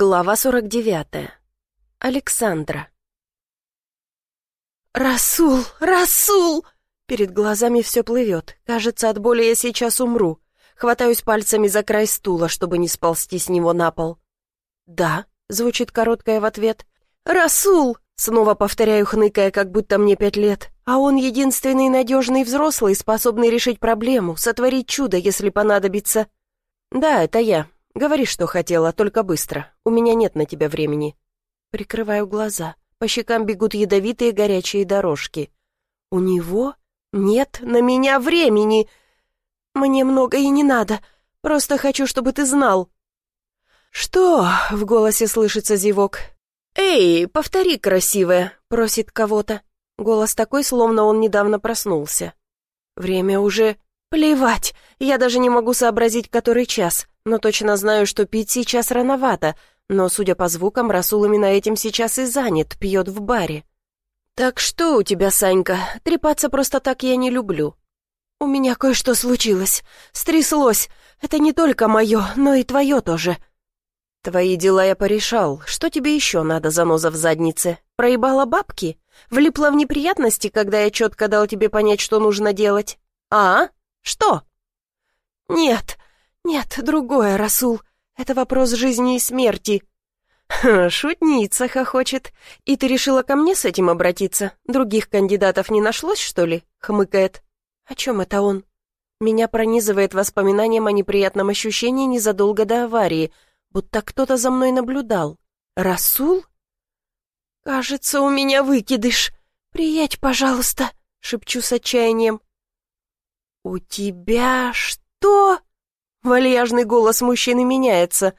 Глава 49. Александра. «Расул! Расул!» Перед глазами все плывет. Кажется, от боли я сейчас умру. Хватаюсь пальцами за край стула, чтобы не сползти с него на пол. «Да», — звучит короткое в ответ. «Расул!» — снова повторяю, хныкая, как будто мне пять лет. А он единственный надежный взрослый, способный решить проблему, сотворить чудо, если понадобится. «Да, это я», Говори, что хотела, только быстро. У меня нет на тебя времени». Прикрываю глаза. По щекам бегут ядовитые горячие дорожки. «У него? Нет на меня времени!» «Мне много и не надо. Просто хочу, чтобы ты знал». «Что?» — в голосе слышится зевок. «Эй, повтори, красивая!» — просит кого-то. Голос такой, словно он недавно проснулся. «Время уже...» «Плевать! Я даже не могу сообразить, который час но точно знаю, что пить сейчас рановато, но, судя по звукам, Расул именно этим сейчас и занят, пьет в баре. «Так что у тебя, Санька? Трепаться просто так я не люблю». «У меня кое-что случилось. Стряслось. Это не только мое, но и твое тоже». «Твои дела я порешал. Что тебе еще надо, заноза в заднице? Проебала бабки? Влипла в неприятности, когда я четко дал тебе понять, что нужно делать? А? Что?» «Нет, «Нет, другое, Расул. Это вопрос жизни и смерти». «Шутница хохочет. И ты решила ко мне с этим обратиться? Других кандидатов не нашлось, что ли?» — хмыкает. «О чем это он?» Меня пронизывает воспоминанием о неприятном ощущении незадолго до аварии, будто кто-то за мной наблюдал. «Расул?» «Кажется, у меня выкидыш. Приедь, пожалуйста», — шепчу с отчаянием. «У тебя что?» Вальяжный голос мужчины меняется.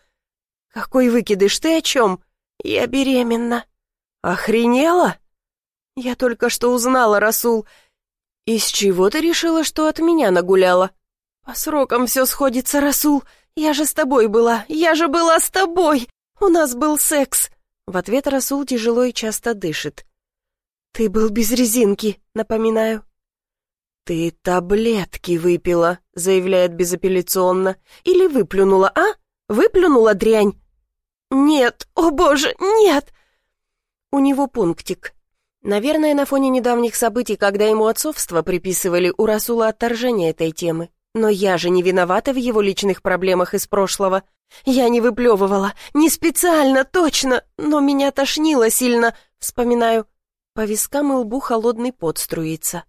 «Какой выкидыш, ты о чем? Я беременна». «Охренела?» «Я только что узнала, Расул. Из чего ты решила, что от меня нагуляла?» «По срокам все сходится, Расул. Я же с тобой была, я же была с тобой. У нас был секс». В ответ Расул тяжело и часто дышит. «Ты был без резинки», напоминаю. «Ты таблетки выпила», — заявляет безапелляционно. «Или выплюнула, а? Выплюнула дрянь?» «Нет, о боже, нет!» У него пунктик. Наверное, на фоне недавних событий, когда ему отцовство приписывали, у Расула отторжение этой темы. Но я же не виновата в его личных проблемах из прошлого. Я не выплевывала, не специально, точно, но меня тошнило сильно, вспоминаю. По вискам и лбу холодный пот струится.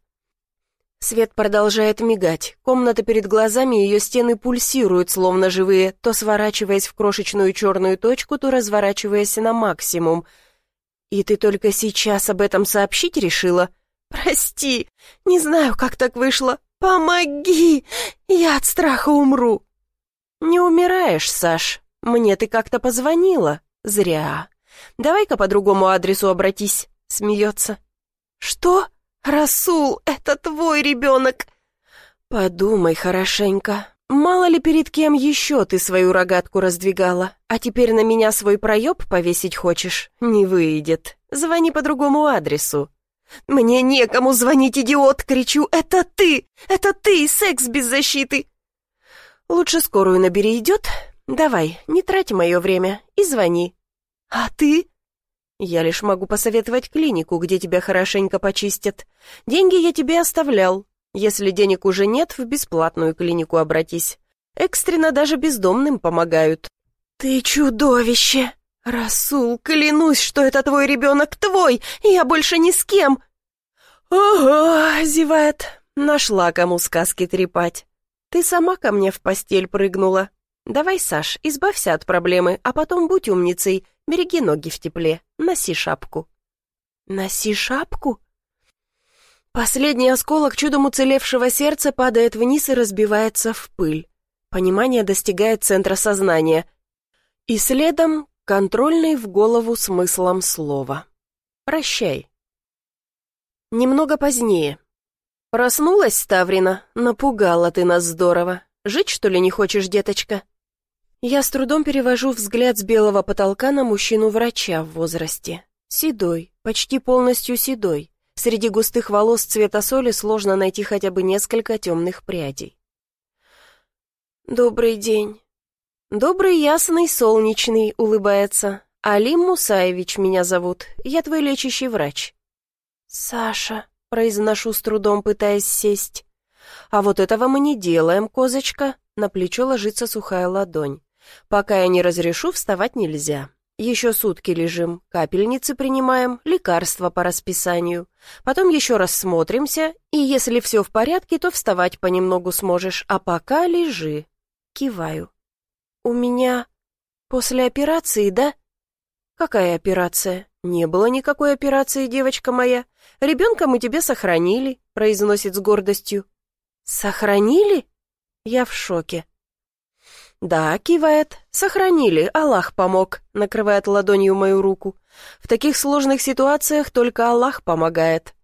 Свет продолжает мигать. Комната перед глазами, ее стены пульсируют, словно живые, то сворачиваясь в крошечную черную точку, то разворачиваясь на максимум. «И ты только сейчас об этом сообщить решила?» «Прости, не знаю, как так вышло. Помоги! Я от страха умру!» «Не умираешь, Саш. Мне ты как-то позвонила. Зря. Давай-ка по другому адресу обратись», — смеется. «Что?» «Расул, это твой ребенок!» «Подумай хорошенько. Мало ли перед кем еще ты свою рогатку раздвигала, а теперь на меня свой проеб повесить хочешь? Не выйдет. Звони по другому адресу». «Мне некому звонить, идиот!» — кричу. «Это ты! Это ты! Секс без защиты!» «Лучше скорую набери, идет? Давай, не трать мое время и звони». «А ты?» Я лишь могу посоветовать клинику, где тебя хорошенько почистят. Деньги я тебе оставлял. Если денег уже нет, в бесплатную клинику обратись. Экстренно даже бездомным помогают». «Ты чудовище! Расул, клянусь, что это твой ребенок твой, и я больше ни с кем!» «Ого!» — зевает. «Нашла кому сказки трепать. Ты сама ко мне в постель прыгнула. Давай, Саш, избавься от проблемы, а потом будь умницей Береги ноги в тепле, носи шапку». «Носи шапку?» Последний осколок чудом уцелевшего сердца падает вниз и разбивается в пыль. Понимание достигает центра сознания. И следом контрольный в голову смыслом слова. «Прощай». Немного позднее. «Проснулась, Ставрина? Напугала ты нас здорово. Жить, что ли, не хочешь, деточка?» Я с трудом перевожу взгляд с белого потолка на мужчину-врача в возрасте. Седой, почти полностью седой. Среди густых волос цвета соли сложно найти хотя бы несколько темных прядей. «Добрый день». Добрый, ясный, солнечный, улыбается. Алим Мусаевич меня зовут, я твой лечащий врач. Саша, произношу с трудом, пытаясь сесть. А вот этого мы не делаем, козочка. На плечо ложится сухая ладонь. Пока я не разрешу, вставать нельзя. Еще сутки лежим, капельницы принимаем, лекарства по расписанию. Потом еще раз смотримся, и если все в порядке, то вставать понемногу сможешь, а пока лежи. Киваю. У меня после операции, да? Какая операция? Не было никакой операции, девочка моя. Ребенка мы тебе сохранили, произносит с гордостью. Сохранили? Я в шоке. «Да», — кивает. «Сохранили, Аллах помог», — накрывает ладонью мою руку. «В таких сложных ситуациях только Аллах помогает».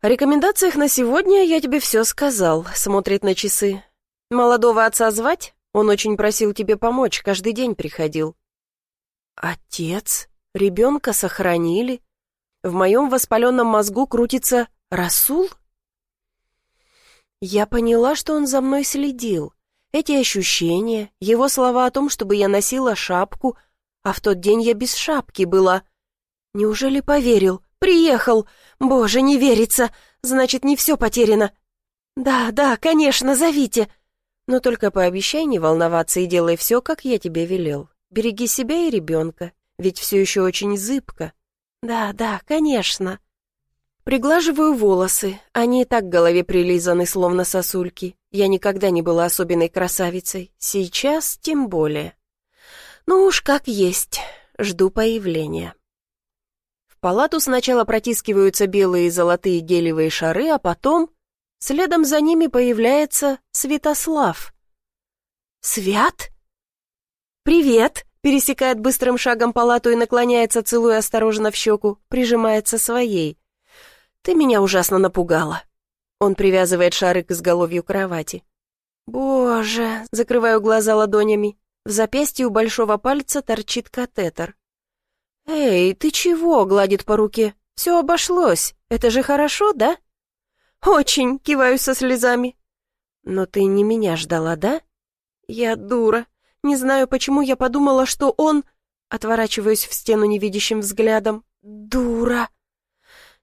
«О рекомендациях на сегодня я тебе все сказал», — смотрит на часы. «Молодого отца звать? Он очень просил тебе помочь, каждый день приходил». «Отец? Ребенка сохранили?» В моем воспаленном мозгу крутится «Расул?» Я поняла, что он за мной следил. Эти ощущения, его слова о том, чтобы я носила шапку, а в тот день я без шапки была. Неужели поверил? Приехал! Боже, не верится! Значит, не все потеряно. Да, да, конечно, зовите. Но только пообещай не волноваться и делай все, как я тебе велел. Береги себя и ребенка, ведь все еще очень зыбко. Да, да, конечно. Приглаживаю волосы, они и так к голове прилизаны, словно сосульки. Я никогда не была особенной красавицей, сейчас тем более. Ну уж как есть, жду появления. В палату сначала протискиваются белые и золотые гелевые шары, а потом следом за ними появляется Святослав. «Свят?» «Привет!» — пересекает быстрым шагом палату и наклоняется, целуя осторожно в щеку, прижимается своей. «Ты меня ужасно напугала». Он привязывает шарик к изголовью кровати. «Боже!» — закрываю глаза ладонями. В запястье у большого пальца торчит катетер. «Эй, ты чего?» — гладит по руке. «Все обошлось. Это же хорошо, да?» «Очень!» — киваю со слезами. «Но ты не меня ждала, да?» «Я дура. Не знаю, почему я подумала, что он...» Отворачиваюсь в стену невидящим взглядом. «Дура!»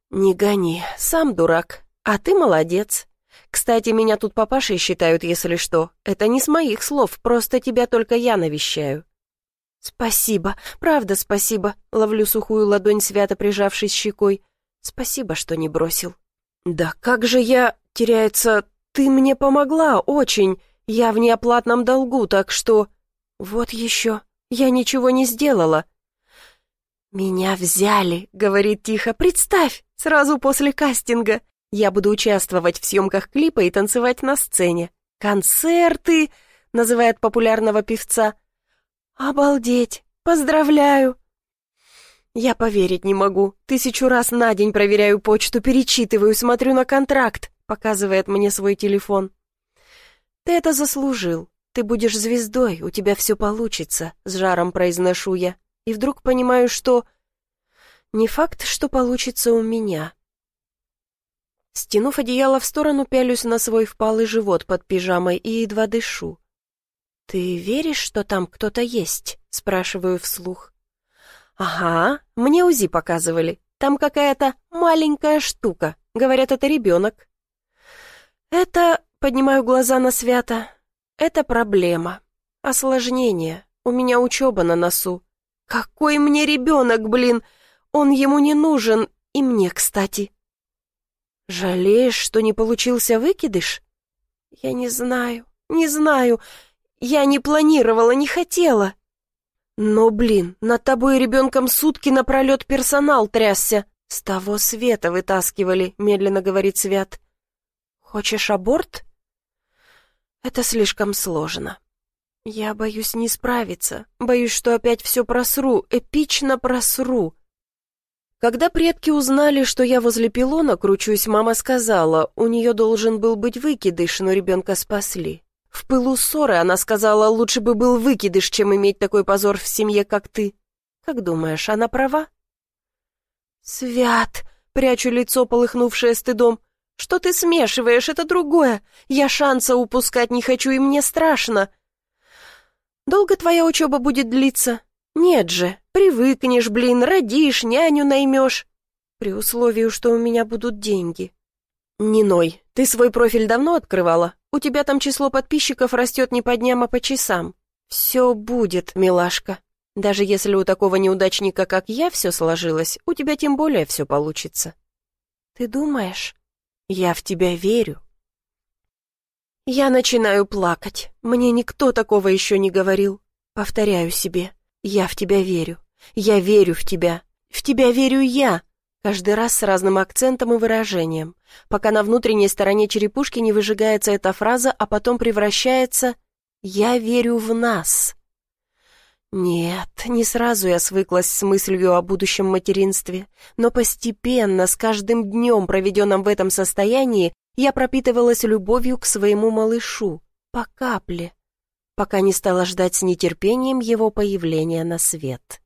«Не гони, сам дурак. «А ты молодец. Кстати, меня тут папашей считают, если что. Это не с моих слов, просто тебя только я навещаю». «Спасибо, правда спасибо», — ловлю сухую ладонь, свято прижавшись щекой. «Спасибо, что не бросил». «Да как же я...» — теряется... «Ты мне помогла, очень. Я в неоплатном долгу, так что...» «Вот еще. Я ничего не сделала». «Меня взяли», — говорит тихо. «Представь, сразу после кастинга. Я буду участвовать в съемках клипа и танцевать на сцене. «Концерты!» — называет популярного певца. «Обалдеть! Поздравляю!» Я поверить не могу. Тысячу раз на день проверяю почту, перечитываю, смотрю на контракт, показывает мне свой телефон. Ты это заслужил. Ты будешь звездой, у тебя все получится, с жаром произношу я. И вдруг понимаю, что... Не факт, что получится у меня. Стянув одеяло в сторону, пялюсь на свой впалый живот под пижамой и едва дышу. «Ты веришь, что там кто-то есть?» — спрашиваю вслух. «Ага, мне УЗИ показывали. Там какая-то маленькая штука. Говорят, это ребенок». «Это...» — поднимаю глаза на свято. «Это проблема. Осложнение. У меня учеба на носу. Какой мне ребенок, блин! Он ему не нужен, и мне, кстати». «Жалеешь, что не получился выкидыш?» «Я не знаю, не знаю. Я не планировала, не хотела». «Но, блин, над тобой и ребенком сутки напролет персонал трясся. С того света вытаскивали», — медленно говорит Свят. «Хочешь аборт?» «Это слишком сложно. Я боюсь не справиться, боюсь, что опять все просру, эпично просру. Когда предки узнали, что я возле пилона кручусь, мама сказала, у нее должен был быть выкидыш, но ребенка спасли. В пылу ссоры она сказала, лучше бы был выкидыш, чем иметь такой позор в семье, как ты. Как думаешь, она права? «Свят!» — прячу лицо, полыхнувшее стыдом. «Что ты смешиваешь? Это другое. Я шанса упускать не хочу, и мне страшно». Долго твоя учеба будет длиться? Нет же, привыкнешь, блин, родишь, няню наймешь. При условии, что у меня будут деньги. Не ной, ты свой профиль давно открывала? У тебя там число подписчиков растет не по дням, а по часам. Все будет, милашка. Даже если у такого неудачника, как я, все сложилось, у тебя тем более все получится. Ты думаешь? Я в тебя верю. Я начинаю плакать. Мне никто такого еще не говорил. Повторяю себе. Я в тебя верю. Я верю в тебя. В тебя верю я. Каждый раз с разным акцентом и выражением, пока на внутренней стороне черепушки не выжигается эта фраза, а потом превращается «Я верю в нас». Нет, не сразу я свыклась с мыслью о будущем материнстве, но постепенно, с каждым днем, проведенным в этом состоянии, я пропитывалась любовью к своему малышу, по капле, пока не стала ждать с нетерпением его появления на свет.